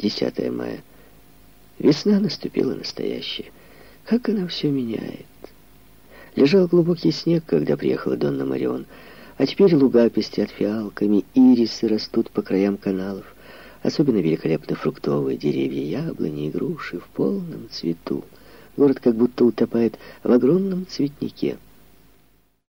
10 мая. Весна наступила настоящая. Как она все меняет. Лежал глубокий снег, когда приехала Донна Марион, а теперь луга пестят фиалками, ирисы растут по краям каналов. Особенно великолепны фруктовые деревья, яблони и груши в полном цвету. Город как будто утопает в огромном цветнике —